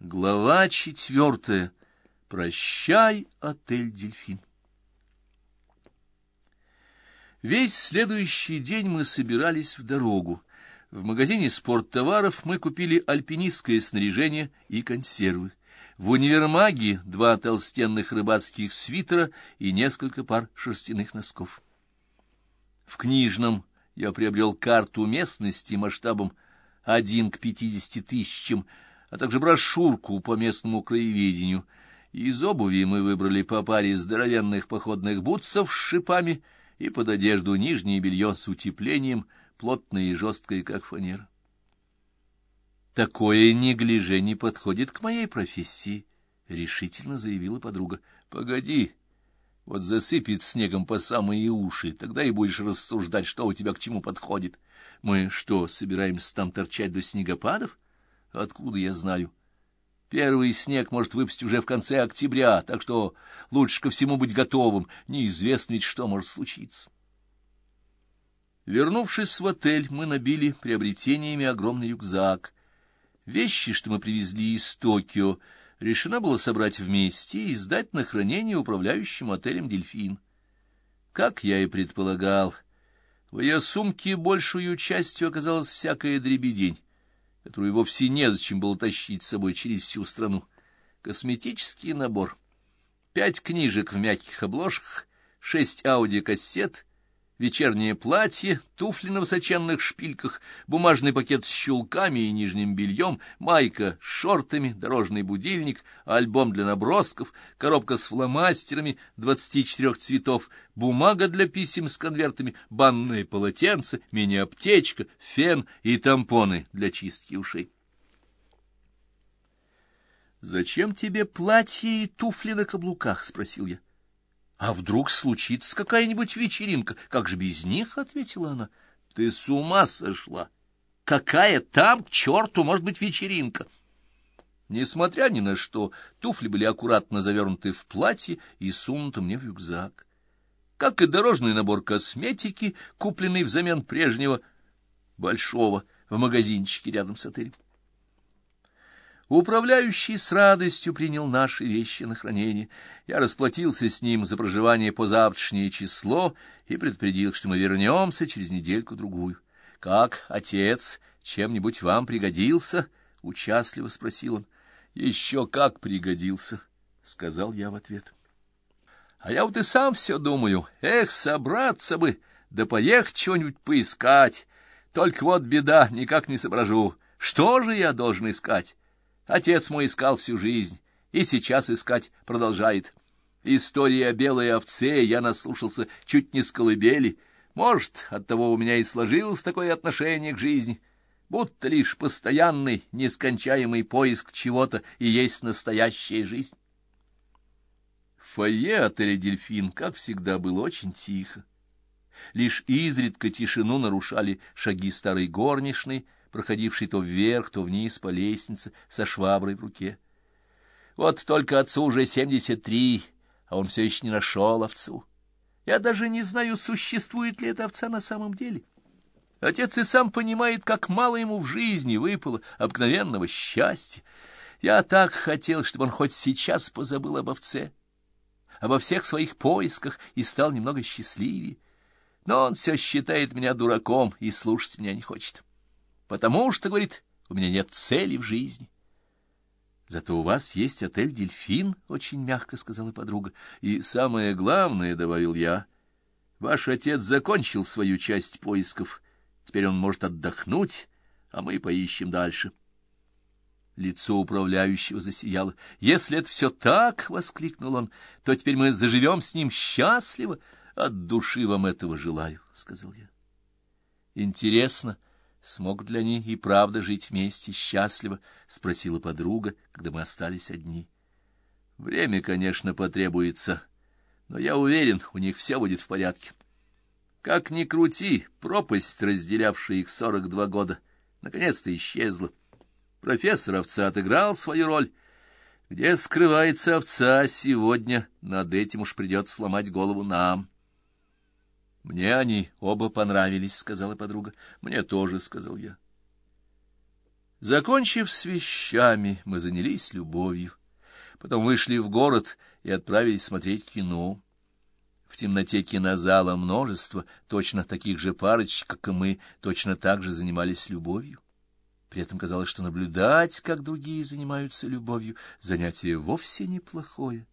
Глава четвертая. Прощай, отель «Дельфин». Весь следующий день мы собирались в дорогу. В магазине спорттоваров мы купили альпинистское снаряжение и консервы. В универмаге два толстенных рыбацких свитера и несколько пар шерстяных носков. В книжном я приобрел карту местности масштабом один к пятидесяти тысячам, а также брошюрку по местному краеведению. Из обуви мы выбрали по паре здоровенных походных бутсов с шипами и под одежду нижнее белье с утеплением, плотное и жесткое, как фанера. «Такое неглиже не подходит к моей профессии», — решительно заявила подруга. «Погоди, вот засыпет снегом по самые уши, тогда и будешь рассуждать, что у тебя к чему подходит. Мы что, собираемся там торчать до снегопадов? Откуда я знаю? Первый снег может выпасть уже в конце октября, так что лучше ко всему быть готовым, неизвестно ведь, что может случиться. Вернувшись в отель, мы набили приобретениями огромный рюкзак. Вещи, что мы привезли из Токио, решено было собрать вместе и сдать на хранение управляющему отелем «Дельфин». Как я и предполагал, в ее сумке большую частью оказалась всякая дребедень, которую вовсе незачем было тащить с собой через всю страну. Косметический набор, пять книжек в мягких обложках, шесть аудиокассет — вечернее платье, туфли на высоченных шпильках, бумажный пакет с щелками и нижним бельем, майка с шортами, дорожный будильник, альбом для набросков, коробка с фломастерами двадцати четырех цветов, бумага для писем с конвертами, банное полотенце, мини-аптечка, фен и тампоны для чистки ушей. «Зачем тебе платье и туфли на каблуках?» — спросил я. А вдруг случится какая-нибудь вечеринка? Как же без них? — ответила она. — Ты с ума сошла! Какая там, к черту, может быть вечеринка? Несмотря ни на что, туфли были аккуратно завернуты в платье и сунуты мне в рюкзак. Как и дорожный набор косметики, купленный взамен прежнего большого в магазинчике рядом с отелем. Управляющий с радостью принял наши вещи на хранение. Я расплатился с ним за проживание по завтрашнее число и предупредил, что мы вернемся через недельку-другую. — Как, отец, чем-нибудь вам пригодился? — участливо спросил он. — Еще как пригодился, — сказал я в ответ. — А я вот и сам все думаю. Эх, собраться бы, да поехать чего-нибудь поискать. Только вот беда, никак не соображу. Что же я должен искать? Отец мой искал всю жизнь, и сейчас искать продолжает. История о белой овце я наслушался чуть не с колыбели. Может, оттого у меня и сложилось такое отношение к жизни, будто лишь постоянный, нескончаемый поиск чего-то и есть настоящая жизнь. В фойе отеля «Дельфин», как всегда, было очень тихо. Лишь изредка тишину нарушали шаги старой горничной, проходивший то вверх, то вниз по лестнице со шваброй в руке. Вот только отцу уже семьдесят три, а он все еще не нашел овцу. Я даже не знаю, существует ли эта овца на самом деле. Отец и сам понимает, как мало ему в жизни выпало обыкновенного счастья. Я так хотел, чтобы он хоть сейчас позабыл об овце, обо всех своих поисках и стал немного счастливее. Но он все считает меня дураком и слушать меня не хочет потому что, говорит, у меня нет цели в жизни. Зато у вас есть отель «Дельфин», — очень мягко сказала подруга. И самое главное, — добавил я, — ваш отец закончил свою часть поисков. Теперь он может отдохнуть, а мы поищем дальше. Лицо управляющего засияло. «Если это все так, — воскликнул он, — то теперь мы заживем с ним счастливо. От души вам этого желаю, — сказал я. Интересно, — смогут ли они и правда жить вместе счастливо? — спросила подруга, когда мы остались одни. — Время, конечно, потребуется, но я уверен, у них все будет в порядке. Как ни крути, пропасть, разделявшая их сорок два года, наконец-то исчезла. Профессор овца отыграл свою роль. Где скрывается овца сегодня, над этим уж придется сломать голову нам. — «Мне они оба понравились», — сказала подруга. «Мне тоже», — сказал я. Закончив с вещами, мы занялись любовью. Потом вышли в город и отправились смотреть кино. В темноте кинозала множество точно таких же парочек, как и мы, точно так же занимались любовью. При этом казалось, что наблюдать, как другие занимаются любовью, занятие вовсе неплохое.